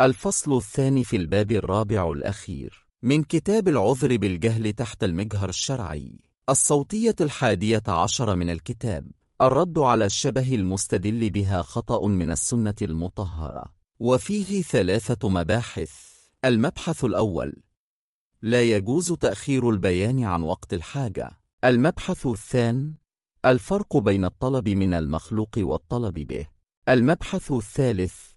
الفصل الثاني في الباب الرابع الأخير. من كتاب العذر بالجهل تحت المجهر الشرعي. الصوتية الحادية عشر من الكتاب. الرد على الشبه المستدل بها خطأ من السنة المطهرة. وفيه ثلاثة مباحث. المبحث الأول. لا يجوز تأخير البيان عن وقت الحاجة. المبحث الثاني الفرق بين الطلب من المخلوق والطلب به. المبحث الثالث.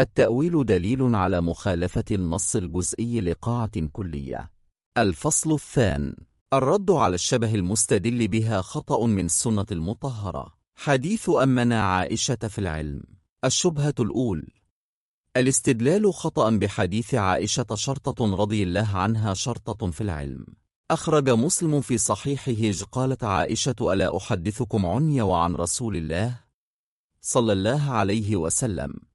التأويل دليل على مخالفة النص الجزئي لقاعة كلية. الفصل الثاني الرد على الشبه المستدل بها خطأ من السنة المطهرة. حديث أمنا عائشة في العلم. الشبهة الأول. الاستدلال خطأ بحديث عائشة شرطة رضي الله عنها شرطة في العلم. أخرج مسلم في صحيحه قالت عائشة ألا أحدثكم عني وعن رسول الله صلى الله عليه وسلم؟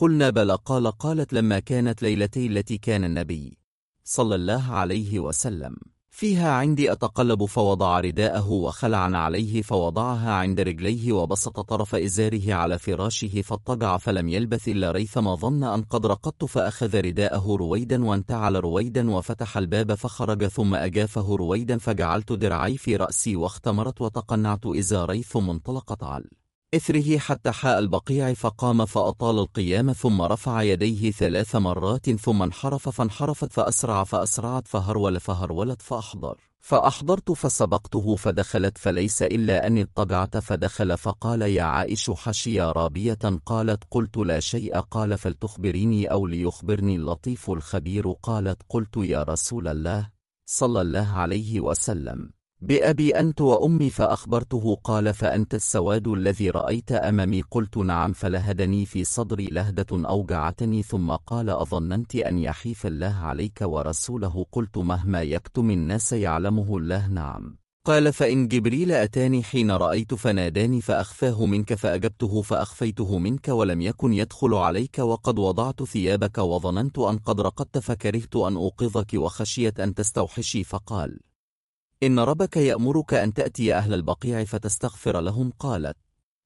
قلنا بلى قال قالت لما كانت ليلتي التي كان النبي صلى الله عليه وسلم. فيها عندي أتقلب فوضع رداءه وخلعا عليه فوضعها عند رجليه وبسط طرف إزاره على فراشه فاضطجع فلم يلبث إلا ريثما ظن أن قد رقدت فأخذ رداءه رويدا وانتعل رويدا وفتح الباب فخرج ثم أجافه رويدا فجعلت درعي في رأسي واختمرت وتقنعت إزاري ثم انطلقت عل إثره حتى حاء البقيع فقام فأطال القيام ثم رفع يديه ثلاث مرات ثم انحرف فانحرفت فأسرع فأسرعت فهرول فهرولت فأحضر. فأحضرت فسبقته فدخلت فليس إلا أني اضطجعت فدخل فقال يا عائش حشي رابية قالت قلت لا شيء قال فلتخبريني أو ليخبرني اللطيف الخبير قالت قلت يا رسول الله صلى الله عليه وسلم. بأبي أنت وأمي فأخبرته قال فأنت السواد الذي رأيت أمامي؟ قلت نعم فلهدني في صدري لهدة أوجعتني ثم قال أظننت أن يحيف الله عليك ورسوله؟ قلت مهما يكتم الناس يعلمه الله نعم قال فإن جبريل أتاني حين رأيت فناداني فأخفاه منك فأجبته فأخفيته منك ولم يكن يدخل عليك وقد وضعت ثيابك وظننت أن قد رقدت فكرهت أن أوقظك وخشيت أن تستوحشي فقال إن ربك يأمرك أن تأتي أهل البقيع فتستغفر لهم قالت.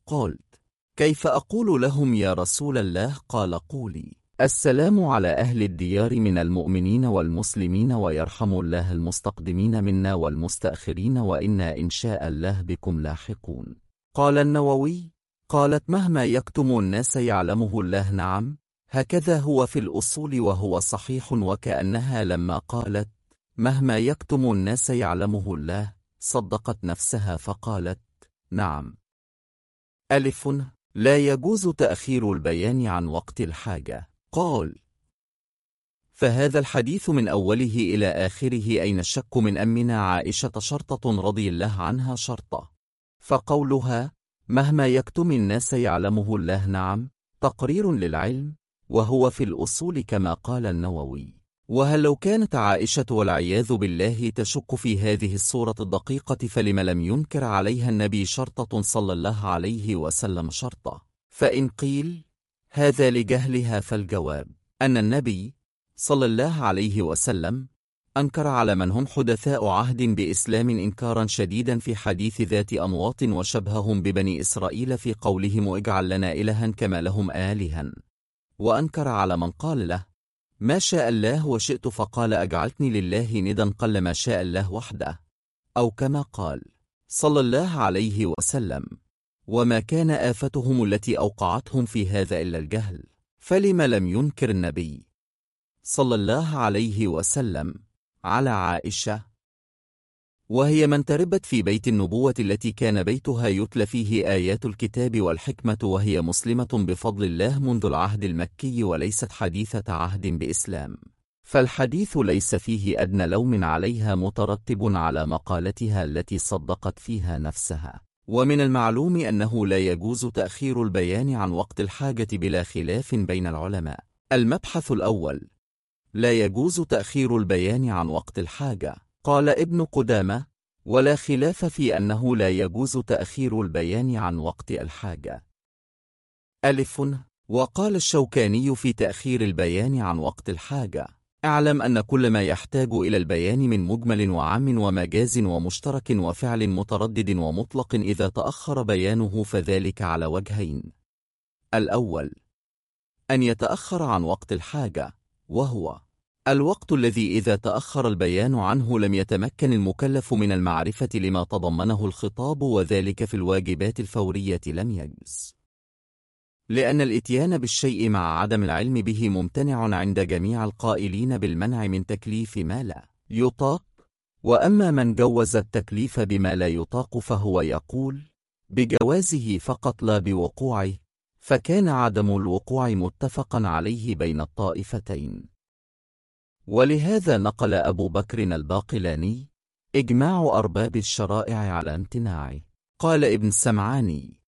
قلت. كيف أقول لهم يا رسول الله؟ قال قولي. السلام على أهل الديار من المؤمنين والمسلمين ويرحم الله المستقدمين منا والمستأخرين وإنا إن شاء الله بكم لاحقون. قال النووي. قالت مهما يكتم الناس يعلمه الله نعم. هكذا هو في الأصول وهو صحيح وكأنها لما قالت. مهما يكتم الناس يعلمه الله صدقت نفسها فقالت نعم. ألف لا يجوز تأخير البيان عن وقت الحاجة. قال. فهذا الحديث من أوله إلى آخره أين الشك من أمنا عائشة شرطة رضي الله عنها شرطة. فقولها مهما يكتم الناس يعلمه الله نعم تقرير للعلم وهو في الأصول كما قال النووي. وهل لو كانت عائشة والعياذ بالله تشك في هذه الصورة الدقيقة فلم لم ينكر عليها النبي شرطة صلى الله عليه وسلم شرطة؟ فإن قيل هذا لجهلها فالجواب أن النبي صلى الله عليه وسلم أنكر على من هم حدثاء عهد بإسلام إنكارا شديدا في حديث ذات أنواط وشبههم ببني إسرائيل في قولهم اجعل لنا إلها كما لهم آلها وأنكر على من قال له ما شاء الله وشئت فقال أجعلتني لله ندا قل ما شاء الله وحده أو كما قال صلى الله عليه وسلم. وما كان آفتهم التي أوقعتهم في هذا إلا الجهل فلم لم ينكر النبي صلى الله عليه وسلم على عائشة وهي من تربت في بيت النبوة التي كان بيتها يتلى فيه آيات الكتاب والحكمة وهي مسلمة بفضل الله منذ العهد المكي وليست حديثة عهد بإسلام. فالحديث ليس فيه أدنى لوم عليها مترتب على مقالتها التي صدقت فيها نفسها. ومن المعلوم أنه لا يجوز تأخير البيان عن وقت الحاجة بلا خلاف بين العلماء. المبحث الأول لا يجوز تأخير البيان عن وقت الحاجة. قال ابن قدامة ولا خلاف في أنه لا يجوز تأخير البيان عن وقت الحاجة. ألف. وقال الشوكاني في تأخير البيان عن وقت الحاجة اعلم أن كل ما يحتاج إلى البيان من مجمل وعام ومجاز ومشترك وفعل متردد ومطلق إذا تأخر بيانه فذلك على وجهين الأول أن يتأخر عن وقت الحاجة وهو الوقت الذي إذا تأخر البيان عنه لم يتمكن المكلف من المعرفة لما تضمنه الخطاب وذلك في الواجبات الفورية لم يجز. لأن الإتيان بالشيء مع عدم العلم به ممتنع عند جميع القائلين بالمنع من تكليف ما لا يطاق. وأما من جوز التكليف بما لا يطاق فهو يقول بجوازه فقط لا بوقوعه فكان عدم الوقوع متفقا عليه بين الطائفتين. ولهذا نقل أبو بكر الباقلاني إجماع أرباب الشرائع على امتناعه قال ابن سمعاني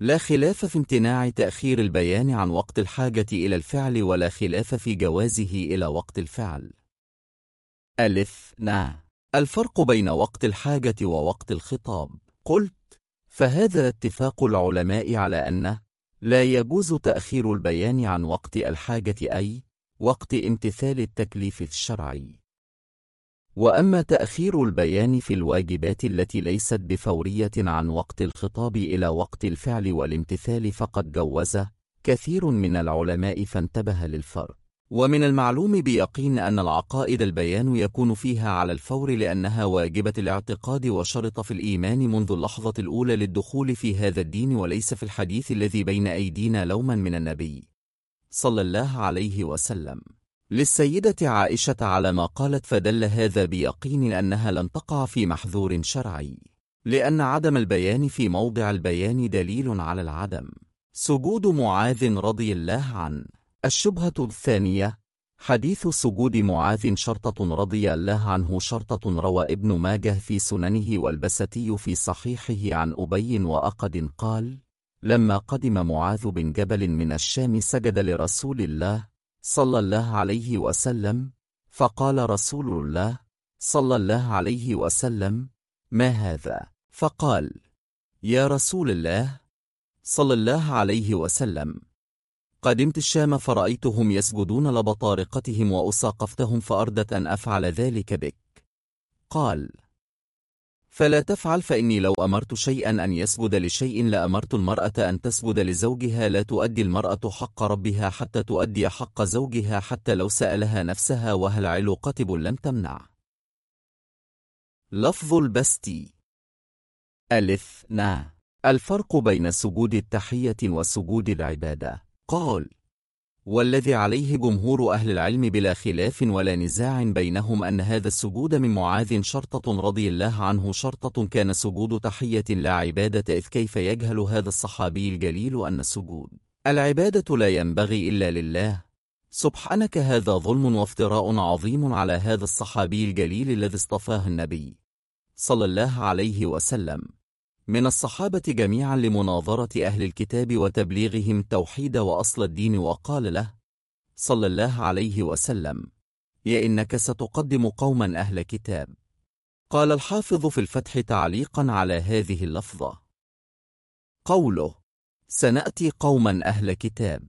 لا خلاف في امتناع تأخير البيان عن وقت الحاجة إلى الفعل ولا خلاف في جوازه إلى وقت الفعل. ألف نا. الفرق بين وقت الحاجة ووقت الخطاب. قلت فهذا اتفاق العلماء على أنه لا يجوز تأخير البيان عن وقت الحاجة أي وقت امتثال التكليف الشرعي. وأما تأخير البيان في الواجبات التي ليست بفورية عن وقت الخطاب إلى وقت الفعل والامتثال فقد جوز كثير من العلماء فانتبه للفرق. ومن المعلوم بيقين أن العقائد البيان يكون فيها على الفور لأنها واجبة الاعتقاد وشرط في الإيمان منذ اللحظة الأولى للدخول في هذا الدين وليس في الحديث الذي بين أيدينا لوما من النبي. صلى الله عليه وسلم. للسيدة عائشة على ما قالت فدل هذا بيقين أنها لن تقع في محذور شرعي لأن عدم البيان في موضع البيان دليل على العدم. سجود معاذ رضي الله عنه. الشبهة الثانية حديث سجود معاذ شرطة رضي الله عنه شرطة روى ابن ماجه في سننه والبستي في صحيحه عن أبي وأقد قال لما قدم معاذ بن جبل من الشام سجد لرسول الله صلى الله عليه وسلم فقال رسول الله صلى الله عليه وسلم ما هذا؟ فقال يا رسول الله صلى الله عليه وسلم قدمت الشام فرأيتهم يسجدون لبطارقتهم وأساقفتهم فأردت أن أفعل ذلك بك. قال فلا تفعل فإني لو أمرت شيئا أن يسجد لشيء لأمرت المرأة أن تسجد لزوجها لا تؤدي المرأة حق ربها حتى تؤدي حق زوجها حتى لو سألها نفسها وهل عل قتب لم تمنع. لفظ البستي ألف نا. الفرق بين سجود التحية وسجود العبادة. قال والذي عليه جمهور أهل العلم بلا خلاف ولا نزاع بينهم أن هذا السجود من معاذ شرطة رضي الله عنه شرطة كان سجود تحية لا عبادة إذ كيف يجهل هذا الصحابي الجليل أن السجود؟ العبادة لا ينبغي إلا لله. سبحانك هذا ظلم وافتراء عظيم على هذا الصحابي الجليل الذي اصطفاه النبي صلى الله عليه وسلم. من الصحابة جميعا لمناظرة أهل الكتاب وتبليغهم توحيد وأصل الدين وقال له صلى الله عليه وسلم يا إنك ستقدم قوما أهل كتاب. قال الحافظ في الفتح تعليقا على هذه اللفظة. قوله سنأتي قوما أهل كتاب.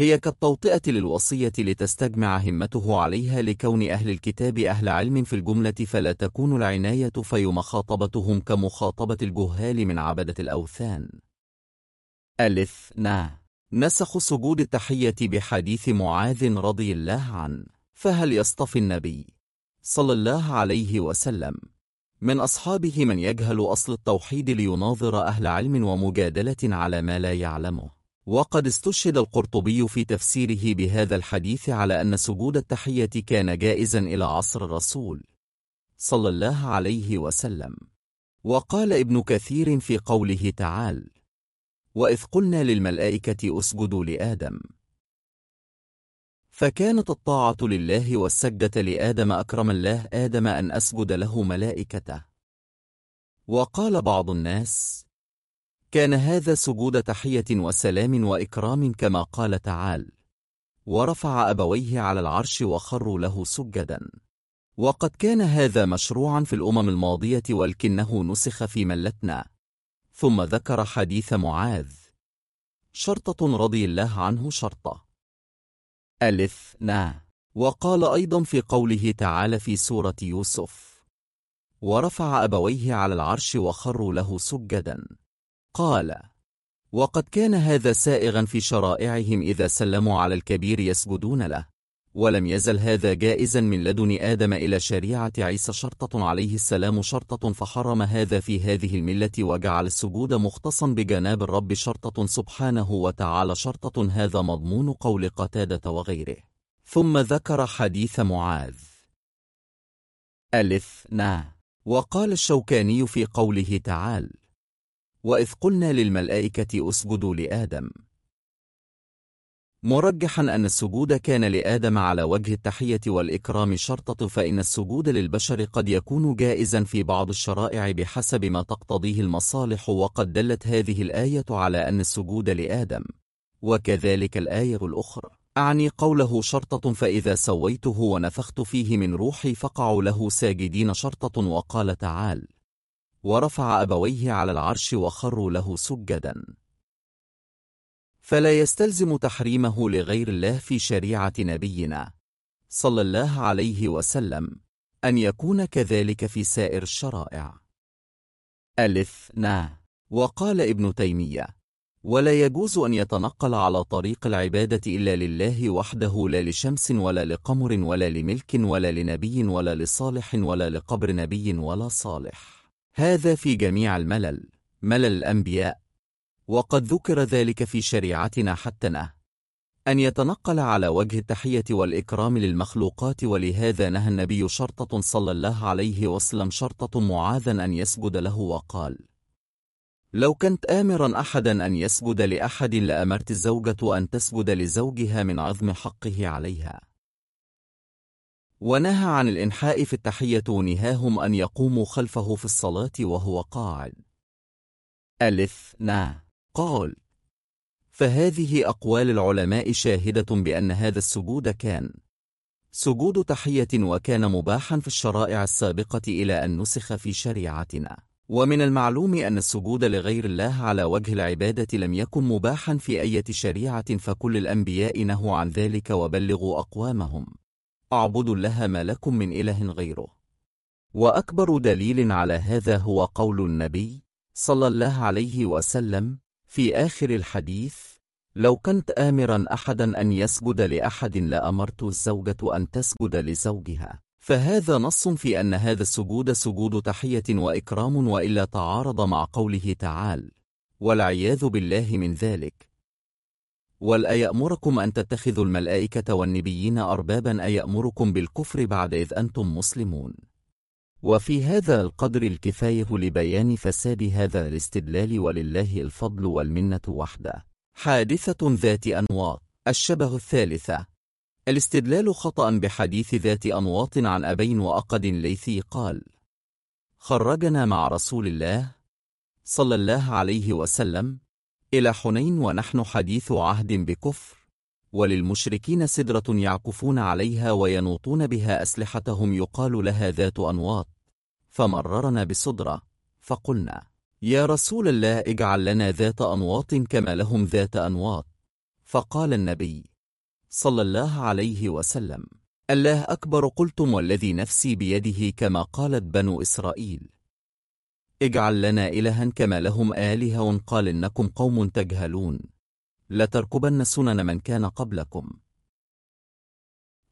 هي كالتوطئة للوصية لتستجمع همته عليها لكون أهل الكتاب أهل علم في الجملة فلا تكون العناية في مخاطبتهم كمخاطبة الجهال من عبدة الأوثان. ألف نا. نسخ سجود التحية بحديث معاذ رضي الله عنه فهل يصطفي النبي صلى الله عليه وسلم؟ من أصحابه من يجهل أصل التوحيد ليناظر أهل علم ومجادلة على ما لا يعلمه. وقد استشهد القرطبي في تفسيره بهذا الحديث على أن سجود التحية كان جائزا إلى عصر الرسول صلى الله عليه وسلم. وقال ابن كثير في قوله تعالى وإذ قلنا للملائكة أسجدوا لآدم فكانت الطاعة لله والسجدة لآدم أكرم الله آدم أن أسجد له ملائكته. وقال بعض الناس كان هذا سجود تحية وسلام وإكرام كما قال تعالى ورفع أبويه على العرش وخروا له سجدا. وقد كان هذا مشروعا في الأمم الماضية ولكنه نسخ في ملتنا. ثم ذكر حديث معاذ. شرطة رضي الله عنه شرطة. ألف نا. وقال أيضا في قوله تعالى في سورة يوسف. ورفع أبويه على العرش وخروا له سجدا. قال وقد كان هذا سائغا في شرائعهم إذا سلموا على الكبير يسجدون له ولم يزل هذا جائزا من لدن آدم إلى شريعة عيسى شرطة عليه السلام شرطة فحرم هذا في هذه الملة وجعل السجود مختصا بجناب الرب شرطة سبحانه وتعالى شرطة هذا مضمون قول قتادة وغيره. ثم ذكر حديث معاذ. ألف نا. وقال الشوكاني في قوله تعالى وإذ قلنا للملائكة أسجدوا لآدم. مرجحا أن السجود كان لآدم على وجه التحية والإكرام شرطة فإن السجود للبشر قد يكون جائزا في بعض الشرائع بحسب ما تقتضيه المصالح وقد دلت هذه الآية على أن السجود لآدم. وكذلك الآية الأخرى. أعني قوله شرطة فإذا سويته ونفخت فيه من روحي فقعوا له ساجدين شرطة وقال تعال. ورفع أبويه على العرش وخروا له سجدا. فلا يستلزم تحريمه لغير الله في شريعة نبينا صلى الله عليه وسلم أن يكون كذلك في سائر الشرائع. ألف نا وقال ابن تيمية ولا يجوز أن يتنقل على طريق العبادة إلا لله وحده لا لشمس ولا لقمر ولا لملك ولا لنبي ولا لصالح ولا لقبر نبي ولا صالح. هذا في جميع الملل ملل الأنبياء. وقد ذكر ذلك في شريعتنا حتى أن يتنقل على وجه التحية والإكرام للمخلوقات ولهذا نهى النبي شرطة صلى الله عليه وسلم شرطة معاذا أن يسجد له وقال لو كنت آمرا أحدا أن يسجد لأحد لأمرت الزوجة أن تسجد لزوجها من عظم حقه عليها. ونهى عن الإنحاء في التحية ونهاهم أن يقوموا خلفه في الصلاة وهو قاعد. ألف نا قال فهذه أقوال العلماء شاهدة بأن هذا السجود كان سجود تحية وكان مباحا في الشرائع السابقة إلى أن نسخ في شريعتنا. ومن المعلوم أن السجود لغير الله على وجه العبادة لم يكن مباحا في أي شريعة فكل الأنبياء نهوا عن ذلك وبلغوا أقوامهم. اعبدوا الله ما لكم من إله غيره. وأكبر دليل على هذا هو قول النبي صلى الله عليه وسلم في آخر الحديث لو كنت آمرا أحدا أن يسجد لأحد لأمرت الزوجة أن تسجد لزوجها. فهذا نص في أن هذا السجود سجود تحية وإكرام وإلا تعارض مع قوله تعالى والعياذ بالله من ذلك. ولا يأمركم أن تتخذوا الملائكة والنبيين أربابا أيأمركم بالكفر بعد إذ أنتم مسلمون. وفي هذا القدر الكفاية لبيان فساد هذا الاستدلال ولله الفضل والمنة وحده. حادثة ذات أنواط. الشبه الثالثة. الاستدلال خطأ بحديث ذات أنواط عن أبين وأقد ليثي قال خرجنا مع رسول الله صلى الله عليه وسلم إلى حنين ونحن حديث عهد بكفر وللمشركين سدرة يعكفون عليها وينوطون بها أسلحتهم يقال لها ذات أنواط. فمررنا بصدرة فقلنا يا رسول الله اجعل لنا ذات أنواط كما لهم ذات أنواط. فقال النبي صلى الله عليه وسلم الله أكبر قلتم والذي نفسي بيده كما قالت بنو إسرائيل. اجعل لنا إلها كما لهم آلهة قال إنكم قوم تجهلون. لتركبن سنن من كان قبلكم.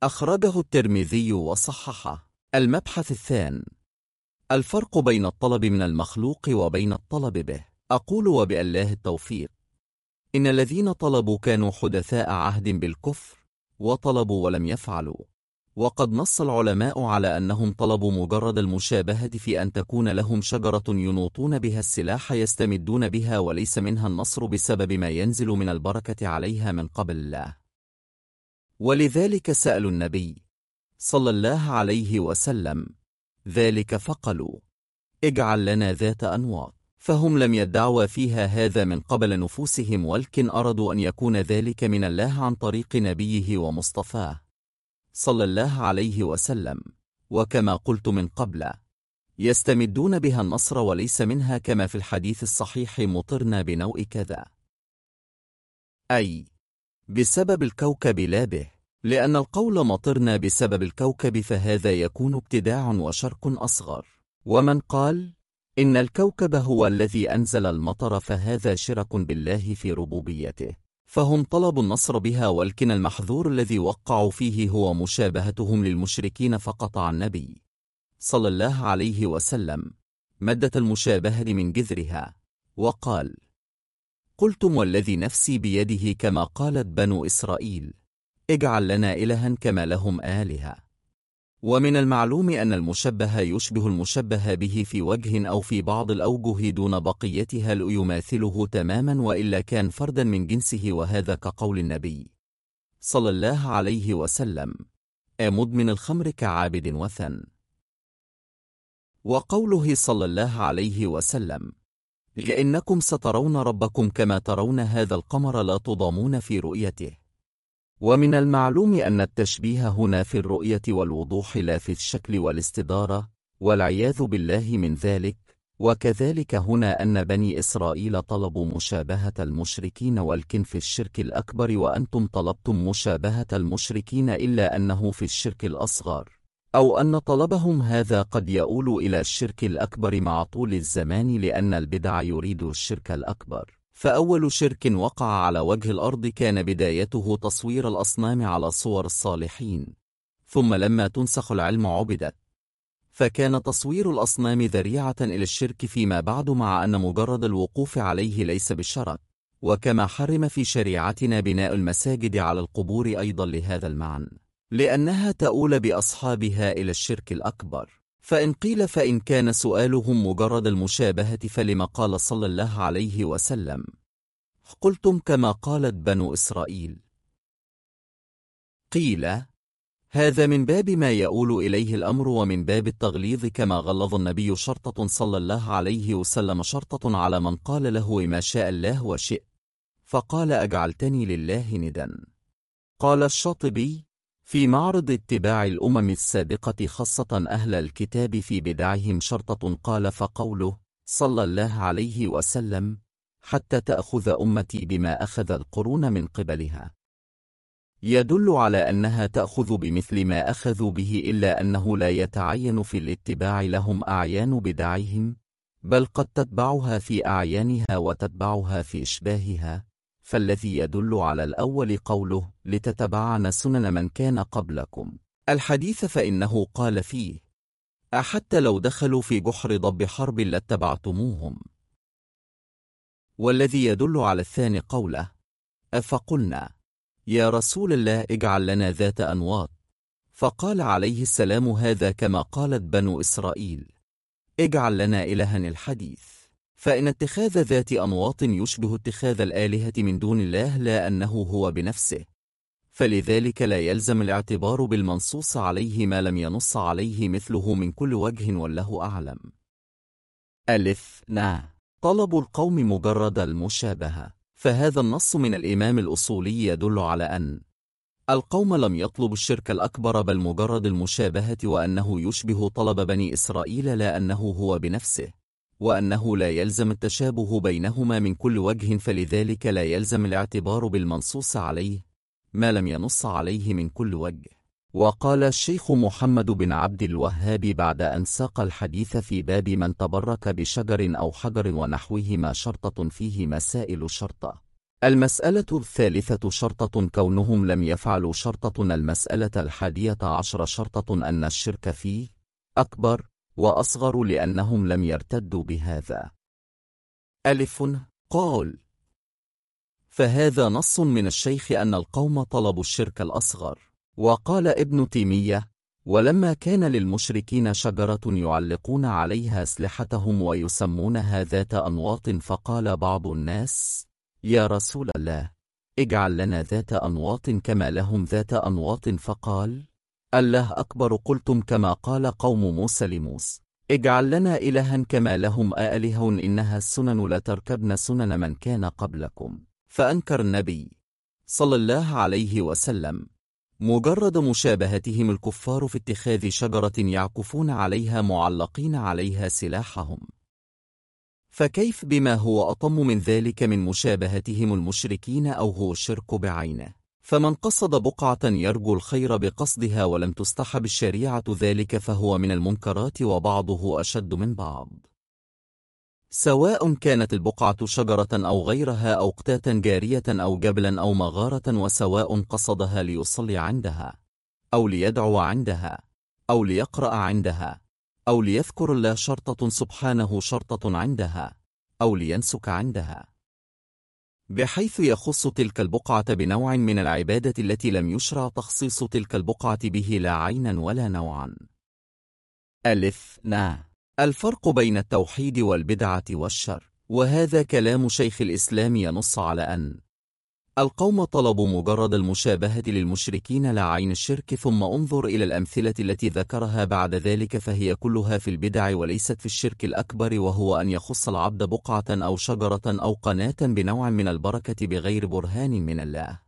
أخرجه الترمذي وصححه. المبحث الثان. الفرق بين الطلب من المخلوق وبين الطلب به. أقول وبالله التوفيق. إن الذين طلبوا كانوا حدثاء عهد بالكفر وطلبوا ولم يفعلوا. وقد نص العلماء على أنهم طلبوا مجرد المشابهة في أن تكون لهم شجرة ينوطون بها السلاح يستمدون بها وليس منها النصر بسبب ما ينزل من البركة عليها من قبل الله. ولذلك سألوا النبي صلى الله عليه وسلم ذلك فقالوا اجعل لنا ذات أنواط. فهم لم يدعوا فيها هذا من قبل نفوسهم ولكن أرادوا أن يكون ذلك من الله عن طريق نبيه ومصطفاه. صلى الله عليه وسلم. وكما قلت من قبل يستمدون بها النصر وليس منها كما في الحديث الصحيح مطرنا بنوء كذا. أي بسبب الكوكب لا به لأن القول مطرنا بسبب الكوكب فهذا يكون ابتداع وشرك أصغر. ومن قال إن الكوكب هو الذي أنزل المطر فهذا شرك بالله في ربوبيته. فهم طلبوا النصر بها ولكن المحذور الذي وقعوا فيه هو مشابهتهم للمشركين فقطع النبي صلى الله عليه وسلم. مدة المشابهة من جذرها. وقال قلتم والذي نفسي بيده كما قالت بنو إسرائيل؟ اجعل لنا إلها كما لهم آلهة. ومن المعلوم أن المشبه يشبه المشبه به في وجه أو في بعض الأوجه دون بقيتها ليماثله تماما وإلا كان فردا من جنسه وهذا كقول النبي صلى الله عليه وسلم. أمدمن الخمر كعابد وثن. وقوله صلى الله عليه وسلم لأنكم سترون ربكم كما ترون هذا القمر لا تضامون في رؤيته. ومن المعلوم أن التشبيه هنا في الرؤية والوضوح لا في الشكل والاستدارة والعياذ بالله من ذلك وكذلك هنا أن بني إسرائيل طلبوا مشابهة المشركين والكن في الشرك الأكبر وأنتم طلبتم مشابهة المشركين إلا أنه في الشرك الأصغر. أو أن طلبهم هذا قد يؤول إلى الشرك الأكبر مع طول الزمان لأن البدع يريد الشرك الأكبر. فأول شرك وقع على وجه الأرض كان بدايته تصوير الأصنام على صور الصالحين. ثم لما تنسخ العلم عبدت. فكان تصوير الأصنام ذريعة إلى الشرك فيما بعد مع أن مجرد الوقوف عليه ليس بالشرك وكما حرم في شريعتنا بناء المساجد على القبور أيضا لهذا المعنى. لأنها تؤول بأصحابها إلى الشرك الأكبر. فإن قيل فإن كان سؤالهم مجرد المشابهة فلما قال صلى الله عليه وسلم. قلتم كما قالت بنو إسرائيل. قيل هذا من باب ما يؤول إليه الأمر ومن باب التغليظ كما غلظ النبي شرطة صلى الله عليه وسلم شرطة على من قال له ما شاء الله وشئ. فقال أجعلتني لله ندا قال الشاطبي في معرض اتباع الأمم السابقة خاصة أهل الكتاب في بدعهم شرطة قال فقوله صلى الله عليه وسلم حتى تأخذ أمتي بما أخذ القرون من قبلها. يدل على أنها تأخذ بمثل ما أخذوا به إلا أنه لا يتعين في الاتباع لهم أعيان بدعهم بل قد تتبعها في أعيانها وتتبعها في إشباهها. فالذي يدل على الأول قوله لتتبعن سنن من كان قبلكم. الحديث فإنه قال فيه أحتى لو دخلوا في جحر ضب حرب لاتبعتموهم. والذي يدل على الثاني قوله أفقلنا يا رسول الله اجعل لنا ذات أنواط. فقال عليه السلام هذا كما قالت بنو إسرائيل اجعل لنا إلها الحديث. فإن اتخاذ ذات أنواط يشبه اتخاذ الآلهة من دون الله لا أنه هو بنفسه. فلذلك لا يلزم الاعتبار بالمنصوص عليه ما لم ينص عليه مثله من كل وجه والله أعلم. ألف نا. طلب القوم مجرد المشابهة. فهذا النص من الإمام الأصولي يدل على أن القوم لم يطلبوا الشرك الأكبر بل مجرد المشابهة وأنه يشبه طلب بني إسرائيل لا أنه هو بنفسه. وأنه لا يلزم التشابه بينهما من كل وجه فلذلك لا يلزم الاعتبار بالمنصوص عليه ما لم ينص عليه من كل وجه. وقال الشيخ محمد بن عبد الوهاب بعد أن ساق الحديث في باب من تبرك بشجر أو حجر ونحوهما شرطة فيه مسائل شرطة. المسألة الثالثة شرطة كونهم لم يفعلوا شرطة المسألة الحادية عشر شرطة أن الشرك فيه أكبر. وأصغر لأنهم لم يرتدوا بهذا. ألف قال. فهذا نص من الشيخ أن القوم طلبوا الشرك الأصغر. وقال ابن تيمية ولما كان للمشركين شجرة يعلقون عليها أسلحتهم ويسمونها ذات أنواط فقال بعض الناس يا رسول الله اجعل لنا ذات أنواط كما لهم ذات أنواط. فقال الله أكبر قلتم كما قال قوم موسى لموسى. اجعل لنا إلها كما لهم آله إنها السنن لتركبن سنن من كان قبلكم. فأنكر النبي صلى الله عليه وسلم مجرد مشابهتهم الكفار في اتخاذ شجرة يعكفون عليها معلقين عليها سلاحهم. فكيف بما هو أطم من ذلك من مشابهتهم المشركين أو هو الشرك بعينه؟ فمن قصد بقعة يرجو الخير بقصدها ولم تستحب الشريعة ذلك فهو من المنكرات وبعضه أشد من بعض. سواء كانت البقعة شجرة أو غيرها أو قتاة جارية أو جبلا أو مغارة وسواء قصدها ليصلي عندها أو ليدعو عندها أو ليقرأ عندها أو ليذكر الله شرطة سبحانه شرطة عندها أو لينسك عندها. بحيث يخص تلك البقعة بنوع من العبادة التي لم يشرع تخصيص تلك البقعة به لا عينا ولا نوعا. ألف نا. الفرق بين التوحيد والبدعة والشر. وهذا كلام شيخ الإسلام ينص على أن القوم طلبوا مجرد المشابهة للمشركين لا عين الشرك ثم انظر إلى الأمثلة التي ذكرها بعد ذلك فهي كلها في البدع وليست في الشرك الأكبر وهو أن يخص العبد بقعة أو شجرة أو قناة بنوع من البركة بغير برهان من الله.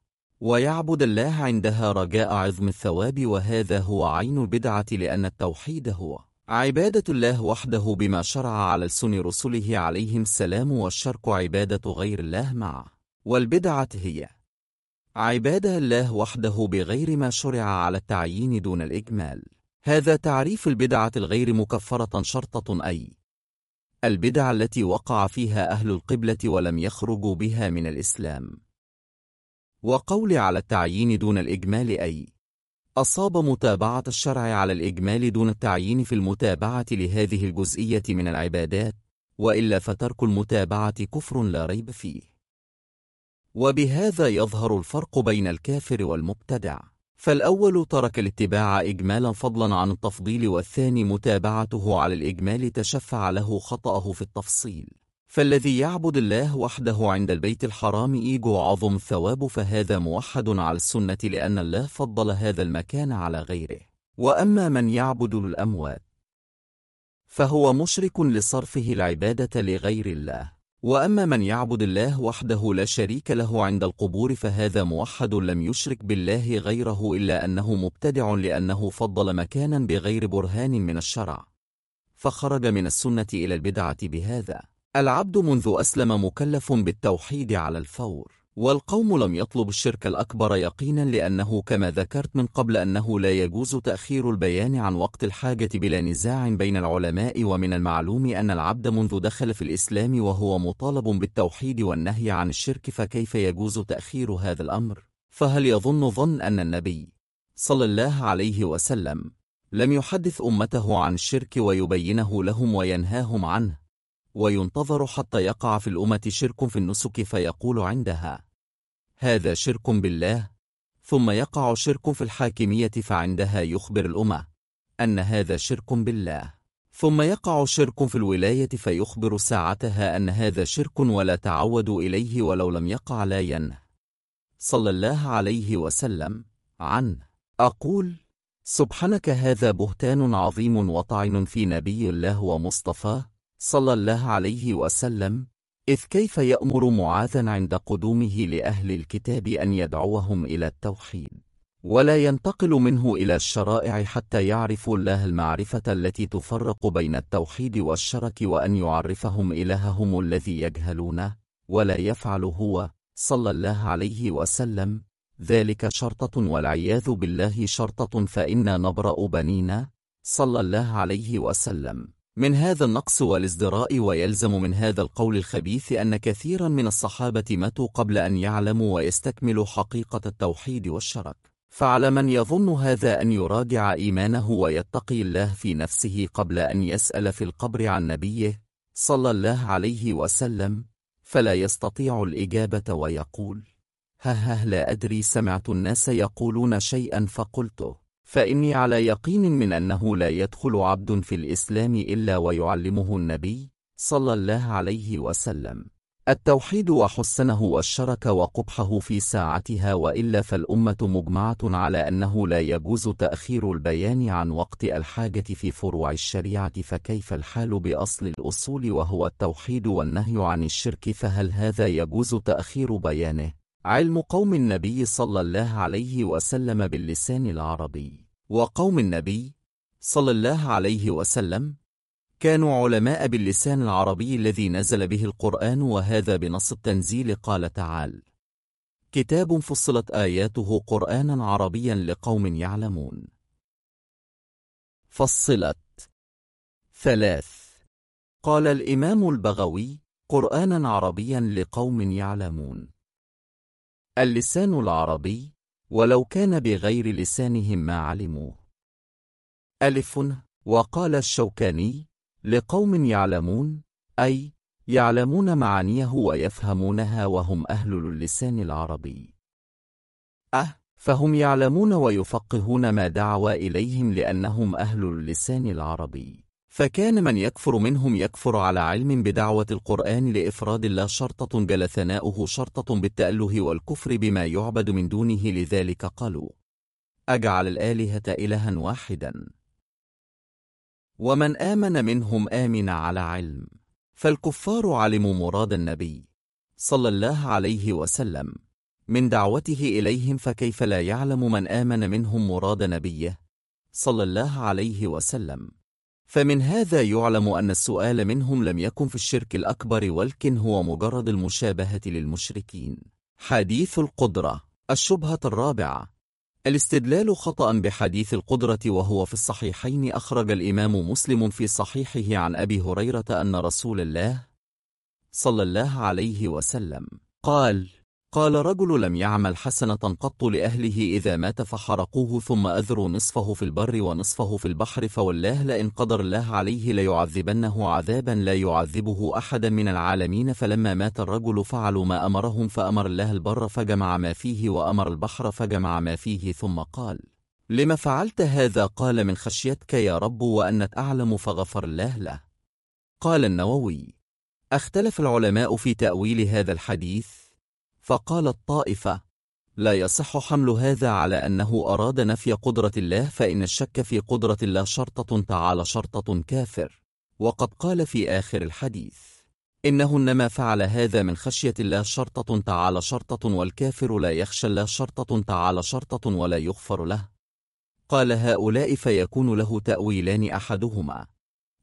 ويعبد الله عندها رجاء عظم الثواب وهذا هو عين البدعة لأن التوحيد هو عبادة الله وحده بما شرع على السن رسله عليهم السلام والشرك عبادة غير الله معه. والبدعة هي عبادة الله وحده بغير ما شرع على التعيين دون الإجمال. هذا تعريف البدعة الغير مكفرة شرطة أي البدع التي وقع فيها أهل القبلة ولم يخرجوا بها من الإسلام. وقول على التعيين دون الإجمال أي أصاب متابعة الشرع على الإجمال دون التعيين في المتابعة لهذه الجزئية من العبادات وإلا فترك المتابعة كفر لا ريب فيه. وبهذا يظهر الفرق بين الكافر والمبتدع. فالأول ترك الاتباع إجمالا فضلا عن التفضيل والثاني متابعته على الإجمال تشفع له خطأه في التفصيل. فالذي يعبد الله وحده عند البيت الحرام إيجو عظم ثواب فهذا موحد على السنة لأن الله فضل هذا المكان على غيره. وأما من يعبد الأموات فهو مشرك لصرفه العبادة لغير الله. وأما من يعبد الله وحده لا شريك له عند القبور فهذا موحد لم يشرك بالله غيره إلا أنه مبتدع لأنه فضل مكانا بغير برهان من الشرع. فخرج من السنة إلى البدعة بهذا. العبد منذ أسلم مكلف بالتوحيد على الفور. والقوم لم يطلب الشرك الأكبر يقينا لأنه كما ذكرت من قبل أنه لا يجوز تأخير البيان عن وقت الحاجة بلا نزاع بين العلماء ومن المعلوم أن العبد منذ دخل في الإسلام وهو مطالب بالتوحيد والنهي عن الشرك فكيف يجوز تأخير هذا الأمر؟ فهل يظن ظن أن النبي صلى الله عليه وسلم لم يحدث أمته عن الشرك ويبينه لهم وينهاهم عنه وينتظر حتى يقع في الأمة شرك في النسك فيقول عندها هذا شرك بالله؟ ثم يقع شرك في الحاكمية فعندها يخبر الأمة أن هذا شرك بالله. ثم يقع شرك في الولاية فيخبر ساعتها أن هذا شرك ولا تعود إليه ولو لم يقع لا ينه صلى الله عليه وسلم عنه أقول سبحانك هذا بهتان عظيم وطعن في نبي الله ومصطفاه صلى الله عليه وسلم إذ كيف يأمر معاذا عند قدومه لأهل الكتاب أن يدعوهم إلى التوحيد؟ ولا ينتقل منه إلى الشرائع حتى يعرفوا الله المعرفة التي تفرق بين التوحيد والشرك وأن يعرفهم إلههم الذي يجهلونه ولا يفعل هو صلى الله عليه وسلم. ذلك شرطة والعياذ بالله شرطة فإنا نبرأ بنينا صلى الله عليه وسلم. من هذا النقص والازدراء ويلزم من هذا القول الخبيث أن كثيرا من الصحابة ماتوا قبل أن يعلموا ويستكملوا حقيقة التوحيد والشرك. فعلى من يظن هذا أن يراجع إيمانه ويتقي الله في نفسه قبل أن يسأل في القبر عن نبيه صلى الله عليه وسلم فلا يستطيع الإجابة ويقول ها لا أدري سمعت الناس يقولون شيئا فقلته. فإني على يقين من أنه لا يدخل عبد في الإسلام إلا ويعلمه النبي صلى الله عليه وسلم. التوحيد وحسنه والشرك وقبحه في ساعتها وإلا فالأمة مجمعة على أنه لا يجوز تأخير البيان عن وقت الحاجة في فروع الشريعة فكيف الحال بأصل الأصول وهو التوحيد والنهي عن الشرك؟ فهل هذا يجوز تأخير بيانه؟ علم قوم النبي صلى الله عليه وسلم باللسان العربي. وقوم النبي صلى الله عليه وسلم كانوا علماء باللسان العربي الذي نزل به القرآن وهذا بنص التنزيل قال تعالى كتاب فصلت آياته قرآنا عربيا لقوم يعلمون. فصلت. ثلاث. قال الإمام البغوي قرآنا عربيا لقوم يعلمون. اللسان العربي ولو كان بغير لسانهم ما علموه ألف وقال الشوكاني لقوم يعلمون أي يعلمون معانيه ويفهمونها وهم أهل اللسان العربي. أه فهم يعلمون ويفقهون ما دعوا إليهم لأنهم أهل اللسان العربي. فكان من يكفر منهم يكفر على علم بدعوة القرآن لإفراد الله شرطة جل ثناؤه شرطة بالتأله والكفر بما يعبد من دونه لذلك قالوا أجعل الآلهة إلها واحدا. ومن آمن منهم آمن على علم. فالكفار علموا مراد النبي صلى الله عليه وسلم. من دعوته إليهم فكيف لا يعلم من آمن منهم مراد نبيه صلى الله عليه وسلم. فمن هذا يعلم أن السؤال منهم لم يكن في الشرك الأكبر ولكن هو مجرد المشابهة للمشركين. حديث القدرة الشبهة الرابعة. الاستدلال خطأ بحديث القدرة وهو في الصحيحين أخرج الإمام مسلم في صحيحه عن أبي هريرة أن رسول الله صلى الله عليه وسلم قال قال رجل لم يعمل حسنة قط لأهله إذا مات فحرقوه ثم أذروا نصفه في البر ونصفه في البحر فوالله لئن قدر الله عليه ليعذبنه عذابا لا يعذبه أحدا من العالمين فلما مات الرجل فعلوا ما أمرهم فأمر الله البر فجمع ما فيه وأمر البحر فجمع ما فيه ثم قال لما فعلت هذا قال من خشيتك يا رب وأنت أعلم فغفر الله له. قال النووي أختلف العلماء في تأويل هذا الحديث فقال الطائفة لا يصح حمل هذا على أنه أراد نفي قدرة الله فإن الشك في قدرة الله شرطة تعالى شرطة كافر. وقد قال في آخر الحديث إنه إنما فعل هذا من خشية الله شرطة تعالى شرطة والكافر لا يخشى الله شرطة تعالى شرطة ولا يغفر له. قال هؤلاء فيكون له تأويلان أحدهما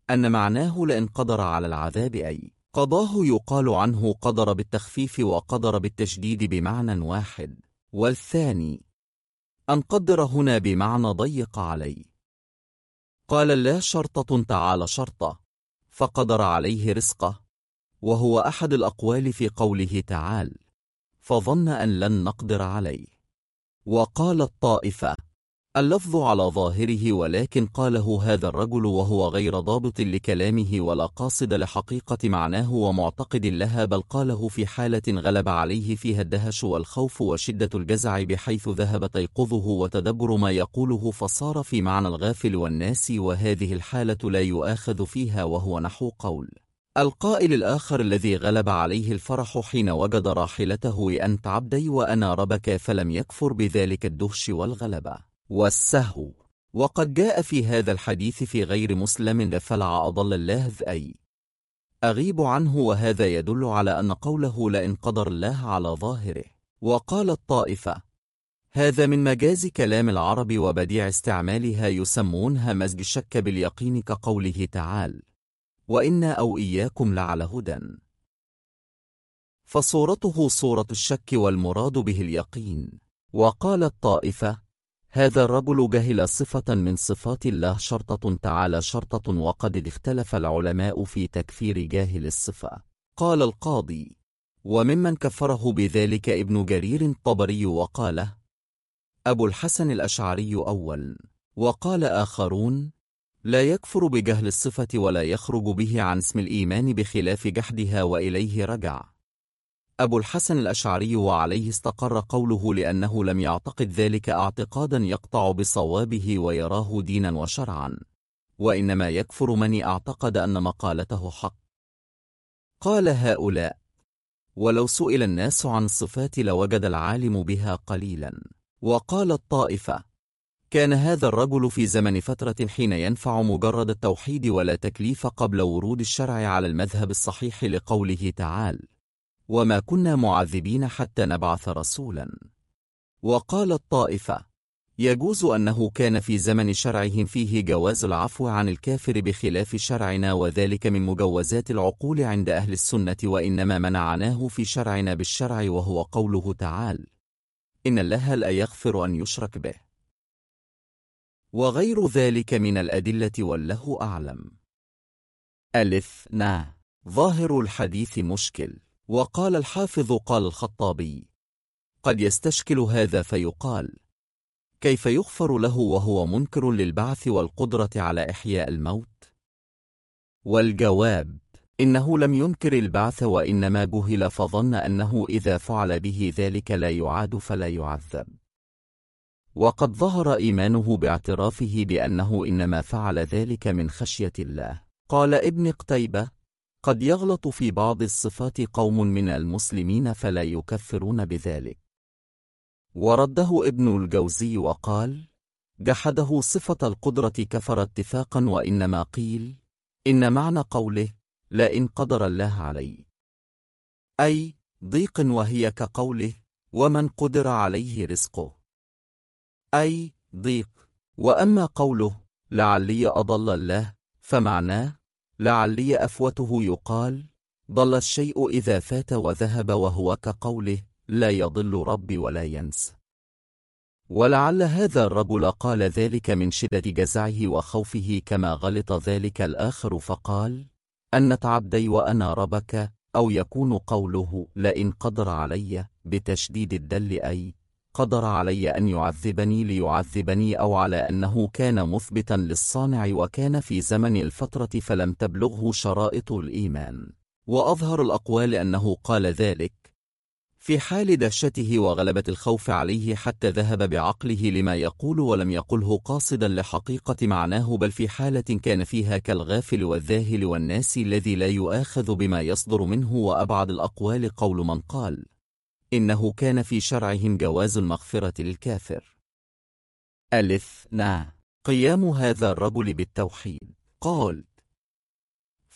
أن معناه لأن قدر على العذاب أي. قضاه يقال عنه قدر بالتخفيف وقدر بالتشديد بمعنى واحد. والثاني أن قدر هنا بمعنى ضيق عليه. قال لا شرطة تعالى شرطة فقدر عليه رزقه وهو أحد الأقوال في قوله تعالى فظن أن لن نقدر عليه. وقال الطائفة اللفظ على ظاهره ولكن قاله هذا الرجل وهو غير ضابط لكلامه ولا قاصد لحقيقة معناه ومعتقد لها بل قاله في حالة غلب عليه فيها الدهش والخوف وشدة الجزع بحيث ذهب تيقظه وتدبر ما يقوله فصار في معنى الغافل والناس وهذه الحالة لا يؤاخذ فيها وهو نحو قول. القائل الآخر الذي غلب عليه الفرح حين وجد راحلته أنت عبدي وأنا ربك فلم يكفر بذلك الدهش والغلبة. والسهو. وقد جاء في هذا الحديث في غير مسلم فلع أضل اللهذ أي. أغيب عنه وهذا يدل على أن قوله لئن قدر الله على ظاهره. وقال الطائفة هذا من مجاز كلام العرب وبديع استعمالها يسمونها مزج الشك باليقين كقوله تعالى وإنا أو إياكم لعلى هدى. فصورته صورة الشك والمراد به اليقين. وقال الطائفة هذا الرجل جهل صفة من صفات الله شرطة تعالى شرطة وقد اختلف العلماء في تكفير جاهل الصفة. قال القاضي وممن كفره بذلك ابن جرير الطبري وقاله أبو الحسن الأشعري أول. وقال آخرون لا يكفر بجهل الصفة ولا يخرج به عن اسم الإيمان بخلاف جحدها وإليه رجع. أبو الحسن الأشعري وعليه استقر قوله لأنه لم يعتقد ذلك اعتقادا يقطع بصوابه ويراه دينا وشرعا. وإنما يكفر من اعتقد أن مقالته حق. قال هؤلاء ولو سئل الناس عن الصفات لوجد العالم بها قليلا وقال الطائفة كان هذا الرجل في زمن فترة حين ينفع مجرد التوحيد ولا تكليف قبل ورود الشرع على المذهب الصحيح لقوله تعالى وما كنا معذبين حتى نبعث رسولا. وقال الطائفة يجوز أنه كان في زمن شرعهم فيه جواز العفو عن الكافر بخلاف شرعنا وذلك من مجوزات العقول عند أهل السنة وإنما منعناه في شرعنا بالشرع وهو قوله تعالى إن الله لا يغفر أن يشرك به. وغير ذلك من الأدلة والله أعلم. ألف نا ظاهر الحديث مشكل. وقال الحافظ قال الخطابي قد يستشكل هذا فيقال كيف يغفر له وهو منكر للبعث والقدرة على إحياء الموت؟ والجواب إنه لم ينكر البعث وإنما جهل فظن أنه إذا فعل به ذلك لا يعاد فلا يعذب وقد ظهر إيمانه باعترافه بأنه إنما فعل ذلك من خشية الله قال ابن قتيبة قد يغلط في بعض الصفات قوم من المسلمين فلا يكفرون بذلك. ورده ابن الجوزي وقال جحده صفة القدرة كفر اتفاقا وإنما قيل إن معنى قوله لئن قدر الله علي أي ضيق وهي كقوله ومن قدر عليه رزقه. أي ضيق وأما قوله لعلي أضل الله فمعناه لعلي أفوته يقال ضل الشيء إذا فات وذهب وهو كقوله لا يضل ربي ولا ينسى ولعل هذا الرجل قال ذلك من شدة جزعه وخوفه كما غلط ذلك الآخر فقال أن عبدي وأنا ربك أو يكون قوله لئن قدر علي بتشديد الدل أي قدر علي أن يعذبني ليعذبني أو على أنه كان مثبتا للصانع وكان في زمن الفترة فلم تبلغه شرائط الإيمان. وأظهر الأقوال أنه قال ذلك في حال دهشته وغلبة الخوف عليه حتى ذهب بعقله لما يقول ولم يقله قاصدا لحقيقة معناه بل في حالة كان فيها كالغافل والذاهل والناس الذي لا يؤاخذ بما يصدر منه وأبعد الأقوال قول من قال. إنه كان في شرعهم جواز المغفرة للكافر. ألف نا. قيام هذا الرجل بالتوحيد. قال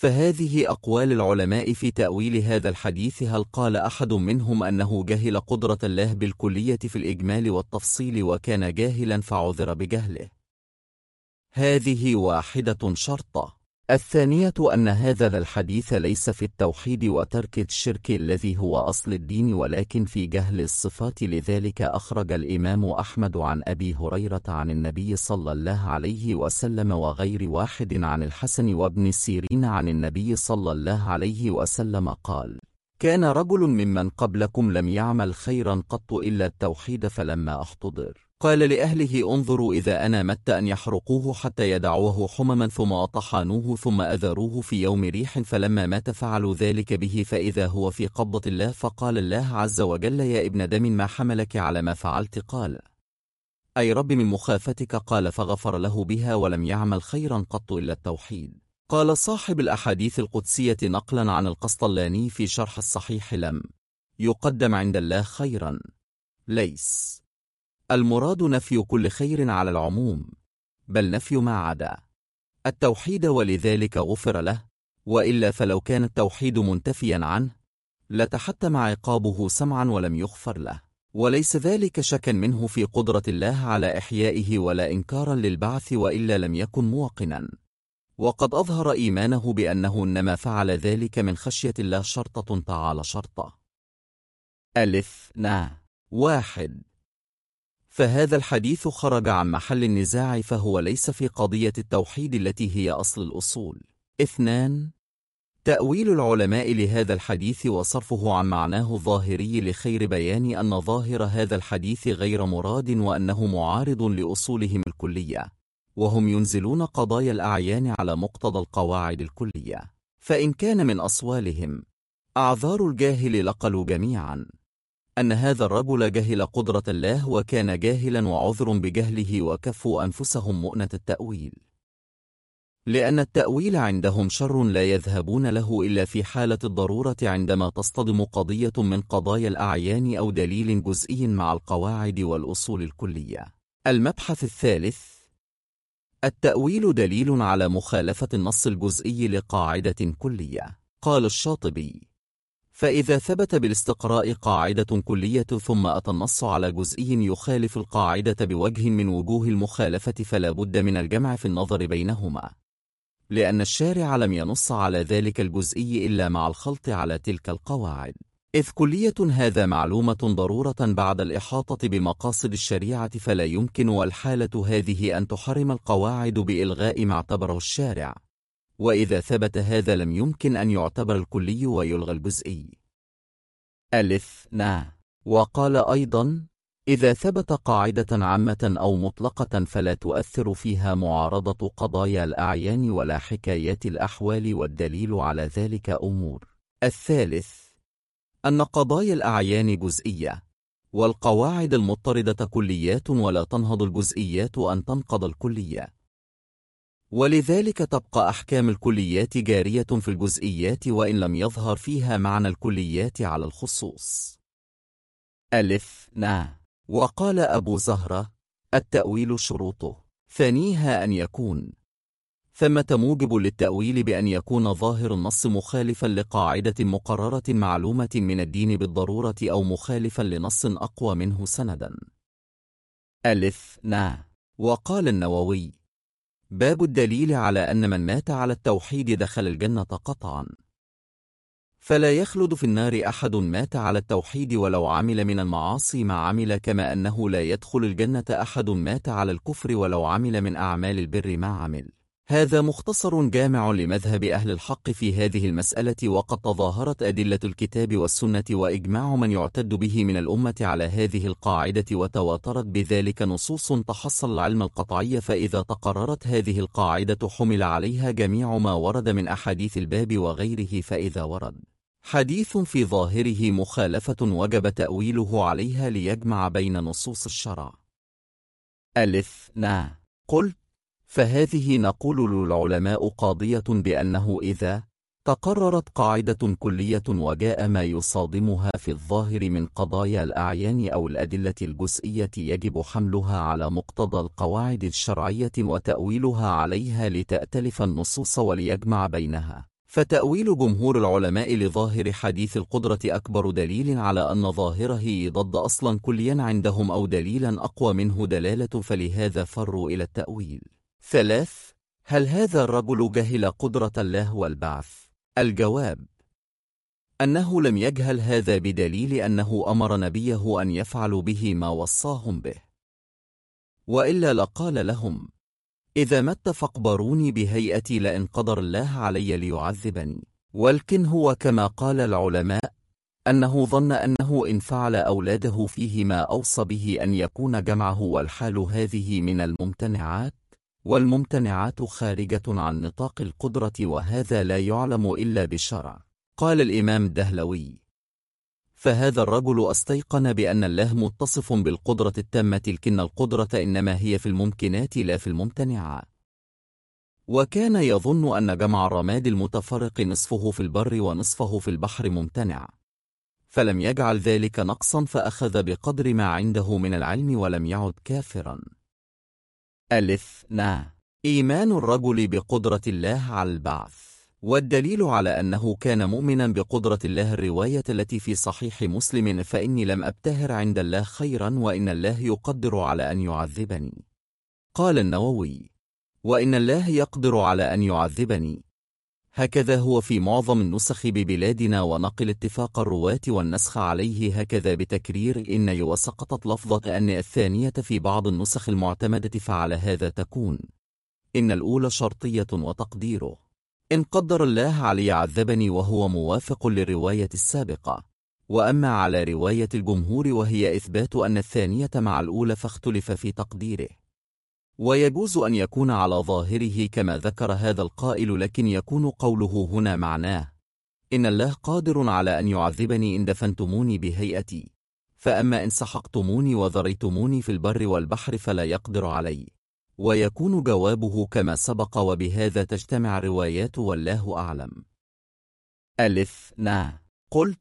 فهذه أقوال العلماء في تأويل هذا الحديث هل قال أحد منهم أنه جهل قدرة الله بالكلية في الإجمال والتفصيل وكان جاهلا فعذر بجهله؟ هذه واحدة شرطة. الثانية أن هذا الحديث ليس في التوحيد وترك الشرك الذي هو أصل الدين ولكن في جهل الصفات. لذلك أخرج الإمام أحمد عن أبي هريرة عن النبي صلى الله عليه وسلم وغير واحد عن الحسن وابن سيرين عن النبي صلى الله عليه وسلم قال كان رجل ممن قبلكم لم يعمل خيرا قط إلا التوحيد فلما أحتضر قال لأهله انظروا إذا أنا مت أن يحرقوه حتى يدعوه حمما ثم طحنوه ثم أذروه في يوم ريح فلما مات فعلوا ذلك به فإذا هو في قبضة الله فقال الله عز وجل يا ابن دم ما حملك على ما فعلت قال أي رب من مخافتك قال فغفر له بها ولم يعمل خيرا قط إلا التوحيد قال صاحب الأحاديث القدسية نقلا عن القسطلاني في شرح الصحيح لم يقدم عند الله خيرا. ليس. المراد نفي كل خير على العموم بل نفي ما عدا. التوحيد ولذلك غفر له وإلا فلو كان التوحيد منتفيا عنه لتحتم عقابه سمعا ولم يغفر له. وليس ذلك شكا منه في قدرة الله على إحيائه ولا إنكارا للبعث وإلا لم يكن موقنا. وقد أظهر إيمانه بأنه إنما فعل ذلك من خشية الله شرطة تعالى شرطة. ألف نا واحد. فهذا الحديث خرج عن محل النزاع فهو ليس في قضية التوحيد التي هي أصل الأصول. اثنان تأويل العلماء لهذا الحديث وصرفه عن معناه الظاهري لخير بيان أن ظاهر هذا الحديث غير مراد وأنه معارض لأصولهم الكلية وهم ينزلون قضايا الأعيان على مقتضى القواعد الكلية. فإن كان من أصوالهم أعذار الجاهل لقلوا جميعا. أن هذا الرجل جهل قدرة الله وكان جاهلا وعذر بجهله وكفوا أنفسهم مؤنة التأويل. لأن التأويل عندهم شر لا يذهبون له إلا في حالة الضرورة عندما تصطدم قضية من قضايا الأعيان أو دليل جزئي مع القواعد والأصول الكلية. المبحث الثالث التأويل دليل على مخالفة النص الجزئي لقاعدة كلية. قال الشاطبي فإذا ثبت بالاستقراء قاعدة كلية ثم أتى النص على جزئي يخالف القاعدة بوجه من وجوه المخالفة فلا بد من الجمع في النظر بينهما. لأن الشارع لم ينص على ذلك الجزئي إلا مع الخلط على تلك القواعد. إذ كلية هذا معلومة ضرورة بعد الإحاطة بمقاصد الشريعة فلا يمكن والحالة هذه أن تحرم القواعد بإلغاء ما اعتبره الشارع. وإذا ثبت هذا لم يمكن أن يعتبر الكلي ويلغى الجزئي. ألف نا. وقال أيضا إذا ثبت قاعدة عامة أو مطلقة فلا تؤثر فيها معارضة قضايا الأعيان ولا حكايات الأحوال والدليل على ذلك أمور. الثالث أن قضايا الأعيان جزئية والقواعد المضطردة كليات ولا تنهض الجزئيات أن تنقض الكلية. ولذلك تبقى أحكام الكليات جارية في الجزئيات وإن لم يظهر فيها معنى الكليات على الخصوص. ألف نا. وقال أبو زهرة التأويل شروطه. ثانيها أن يكون. ثمة موجب للتأويل بأن يكون ظاهر النص مخالفا لقاعدة مقررة معلومة من الدين بالضرورة أو مخالفا لنص أقوى منه سندا. ألف نا. وقال النووي باب الدليل على أن من مات على التوحيد دخل الجنة قطعا. فلا يخلد في النار أحد مات على التوحيد ولو عمل من المعاصي ما عمل كما أنه لا يدخل الجنة أحد مات على الكفر ولو عمل من أعمال البر ما عمل. هذا مختصر جامع لمذهب أهل الحق في هذه المسألة وقد تظاهرت أدلة الكتاب والسنة وإجماع من يعتد به من الأمة على هذه القاعدة وتواترت بذلك نصوص تحصل العلم القطعي فإذا تقررت هذه القاعدة حمل عليها جميع ما ورد من أحاديث الباب وغيره فإذا ورد حديث في ظاهره مخالفة وجب تأويله عليها ليجمع بين نصوص الشرع. ألف نا. قلت فهذه نقول للعلماء قاضية بأنه إذا تقررت قاعدة كلية وجاء ما يصادمها في الظاهر من قضايا الأعيان أو الأدلة الجزئية يجب حملها على مقتضى القواعد الشرعية وتأويلها عليها لتأتلف النصوص وليجمع بينها. فتأويل جمهور العلماء لظاهر حديث القدرة أكبر دليل على أن ظاهره ضد أصلا كليا عندهم أو دليلا أقوى منه دلالة فلهذا فروا إلى التأويل. ثلاث هل هذا الرجل جهل قدرة الله والبعث؟ الجواب أنه لم يجهل هذا بدليل أنه أمر نبيه أن يفعلوا به ما وصاهم به. وإلا لقال لهم إذا مت فاقبروني بهيئتي لئن قدر الله علي ليعذبني. ولكن هو كما قال العلماء أنه ظن أنه إن فعل أولاده فيه ما أوصى به أن يكون جمعه والحال هذه من الممتنعات. والممتنعات خارجة عن نطاق القدرة وهذا لا يعلم إلا بالشرع. قال الإمام الدهلوي فهذا الرجل أستيقن بأن الله متصف بالقدرة التامة لكن القدرة إنما هي في الممكنات لا في الممتنعات وكان يظن أن جمع الرماد المتفرق نصفه في البر ونصفه في البحر ممتنع. فلم يجعل ذلك نقصا فأخذ بقدر ما عنده من العلم ولم يعد كافرا. ألف نا. إيمان الرجل بقدرة الله على البعث. والدليل على أنه كان مؤمنا بقدرة الله الرواية التي في صحيح مسلم فإني لم أبتهر عند الله خيرا وإن الله يقدر على أن يعذبني. قال النووي وإن الله يقدر على أن يعذبني. هكذا هو في معظم النسخ ببلادنا ونقل اتفاق الرواة والنسخ عليه هكذا بتكرير إن وسقطت لفظة أن الثانية في بعض النسخ المعتمدة فعلى هذا تكون. إن الأولى شرطية وتقديره. إن قدر الله علي عذبني وهو موافق للرواية السابقة. وأما على رواية الجمهور وهي إثبات أن الثانية مع الأولى فاختلف في تقديره. ويجوز أن يكون على ظاهره كما ذكر هذا القائل لكن يكون قوله هنا معناه. إن الله قادر على أن يعذبني إن دفنتموني بهيئتي. فأما إن سحقتموني وذريتموني في البر والبحر فلا يقدر علي. ويكون جوابه كما سبق وبهذا تجتمع روايات والله أعلم. ألف نا. قلت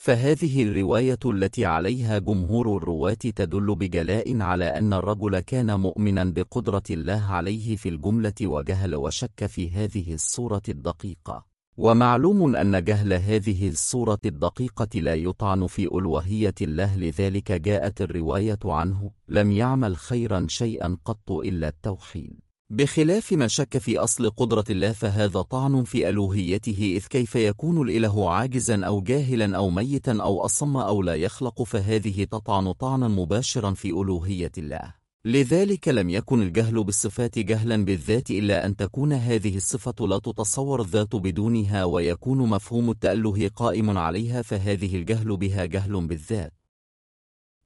فهذه الرواية التي عليها جمهور الرواة تدل بجلاء على أن الرجل كان مؤمنا بقدرة الله عليه في الجملة وجهل وشك في هذه الصورة الدقيقة. ومعلوم أن جهل هذه الصورة الدقيقة لا يطعن في ألوهية الله لذلك جاءت الرواية عنه لم يعمل خيرا شيئا قط إلا التوحيد. بخلاف ما شك في أصل قدرة الله فهذا طعن في ألوهيته إذ كيف يكون الإله عاجزا أو جاهلا أو ميتا أو أصم أو لا يخلق فهذه تطعن طعنا مباشرا في ألوهية الله. لذلك لم يكن الجهل بالصفات جهلا بالذات إلا أن تكون هذه الصفة لا تتصور الذات بدونها ويكون مفهوم التأله قائم عليها فهذه الجهل بها جهل بالذات.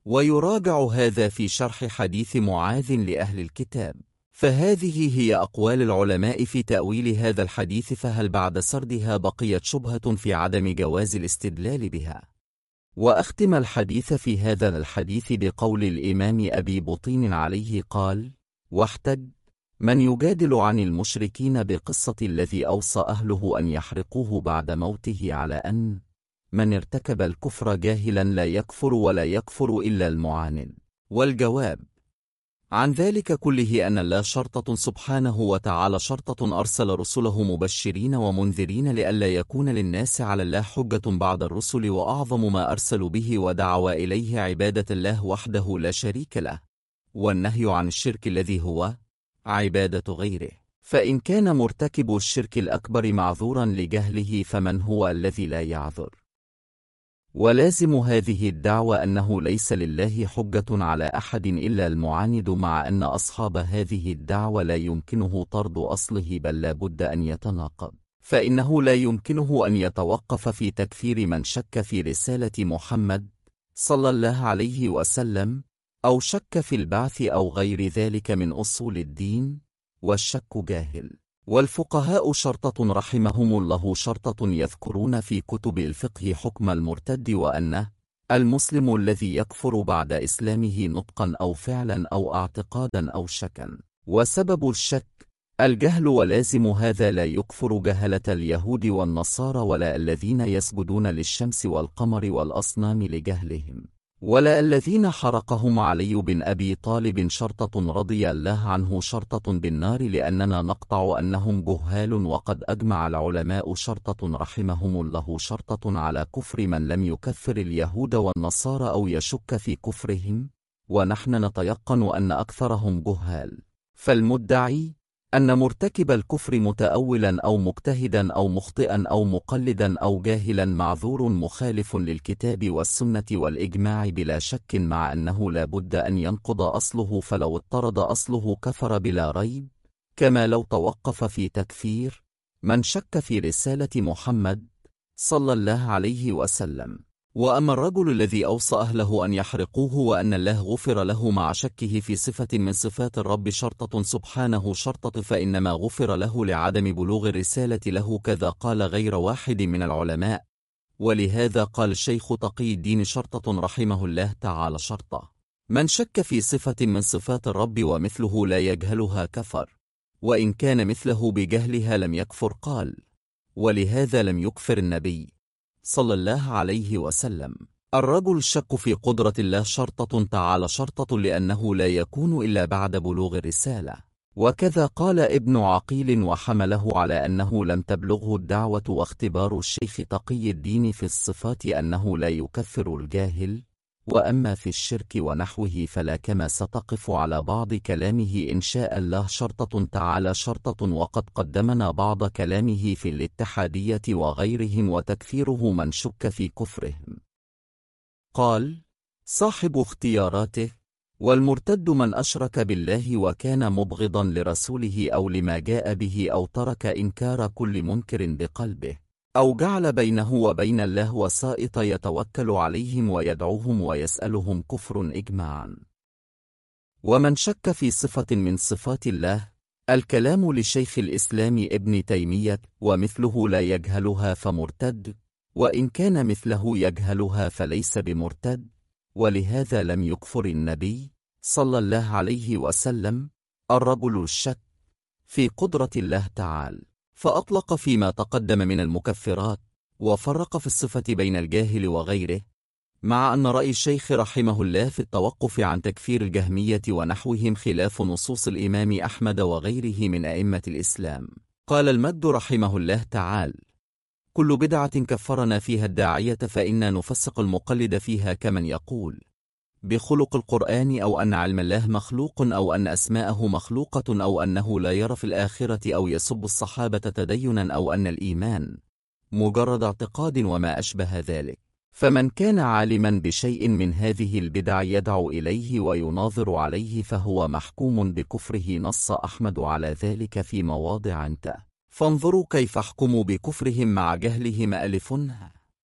ويراجع هذا في شرح حديث معاذ لأهل الكتاب. فهذه هي أقوال العلماء في تأويل هذا الحديث فهل بعد سردها بقيت شبهة في عدم جواز الاستدلال بها؟ وأختم الحديث في هذا الحديث بقول الإمام أبي بطين عليه قال واحتج من يجادل عن المشركين بقصة الذي أوصى أهله أن يحرقوه بعد موته على أن من ارتكب الكفر جاهلا لا يكفر ولا يكفر إلا المعاند والجواب عن ذلك كله أن الله شرطة سبحانه وتعالى شرطة أرسل رسله مبشرين ومنذرين لئلا يكون للناس على الله حجة بعد الرسل وأعظم ما أرسلوا به ودعوى إليه عبادة الله وحده لا شريك له والنهي عن الشرك الذي هو عبادة غيره. فإن كان مرتكب الشرك الأكبر معذورا لجهله فمن هو الذي لا يعذر؟ ولازم هذه الدعوة أنه ليس لله حجة على أحد إلا المعاند مع أن أصحاب هذه الدعوة لا يمكنه طرد أصله بل لا بد أن يتناقض. فإنه لا يمكنه أن يتوقف في تكفير من شك في رسالة محمد صلى الله عليه وسلم أو شك في البعث أو غير ذلك من أصول الدين والشك جاهل. والفقهاء شرطة رحمهم الله شرطة يذكرون في كتب الفقه حكم المرتد وأنه المسلم الذي يكفر بعد إسلامه نطقا أو فعلا أو اعتقادا أو شكا. وسبب الشك الجهل ولازم هذا لا يكفر جهلة اليهود والنصارى ولا الذين يسجدون للشمس والقمر والأصنام لجهلهم. ولا الذين حرقهم علي بن أبي طالب شرطة رضي الله عنه شرطة بالنار لأننا نقطع أنهم جهال وقد أجمع العلماء شرطة رحمهم الله شرطة على كفر من لم يكفر اليهود والنصارى أو يشك في كفرهم ونحن نتيقن أن أكثرهم جهال. فالمدعي أن مرتكب الكفر متأولا أو مجتهدا أو مخطئا أو مقلدا أو جاهلا معذور مخالف للكتاب والسنة والإجماع بلا شك مع أنه لا بد أن ينقض أصله فلو اضطرد أصله كفر بلا ريب. كما لو توقف في تكفير من شك في رسالة محمد صلى الله عليه وسلم. وأما الرجل الذي أوصى أهله أن يحرقوه وأن الله غفر له مع شكه في صفة من صفات الرب شرطة سبحانه شرطة فإنما غفر له لعدم بلوغ الرسالة له كذا قال غير واحد من العلماء. ولهذا قال الشيخ تقي الدين شرطة رحمه الله تعالى شرطة. من شك في صفة من صفات الرب ومثله لا يجهلها كفر. وإن كان مثله بجهلها لم يكفر قال. ولهذا لم يكفر النبي. صلى الله عليه وسلم. الرجل الشك في قدرة الله شرطة تعالى شرطة لأنه لا يكون إلا بعد بلوغ الرسالة. وكذا قال ابن عقيل وحمله على أنه لم تبلغه الدعوة واختبار الشيخ تقي الدين في الصفات أنه لا يكفر الجاهل. وأما في الشرك ونحوه فلا كما ستقف على بعض كلامه إن شاء الله شرطة تعالى شرطة وقد قدمنا بعض كلامه في الاتحادية وغيرهم وتكفيره من شك في كفرهم. قال صاحب اختياراته والمرتد من أشرك بالله وكان مبغضا لرسوله أو لما جاء به أو ترك إنكار كل منكر بقلبه. أو جعل بينه وبين الله وسائط يتوكل عليهم ويدعوهم ويسألهم كفر إجماعا. ومن شك في صفة من صفات الله الكلام لشيخ الإسلام ابن تيمية ومثله لا يجهلها فمرتد وإن كان مثله يجهلها فليس بمرتد ولهذا لم يكفر النبي صلى الله عليه وسلم الرجل الشك في قدرة الله تعالى. فأطلق فيما تقدم من المكفرات وفرق في الصفة بين الجاهل وغيره مع أن رأي الشيخ رحمه الله في التوقف عن تكفير الجهمية ونحوهم خلاف نصوص الإمام أحمد وغيره من أئمة الإسلام. قال المد رحمه الله تعالى كل بدعة كفرنا فيها الداعية فإنا نفسق المقلد فيها كمن يقول. بخلق القرآن أو أن علم الله مخلوق أو أن أسماءه مخلوقة أو أنه لا يرى في الآخرة أو يسب الصحابة تدينا أو أن الإيمان مجرد اعتقاد وما أشبه ذلك. فمن كان عالما بشيء من هذه البدع يدعو إليه ويناظر عليه فهو محكوم بكفره نص أحمد على ذلك في مواضع انت فانظروا كيف احكموا بكفرهم مع جهلهم ألفنها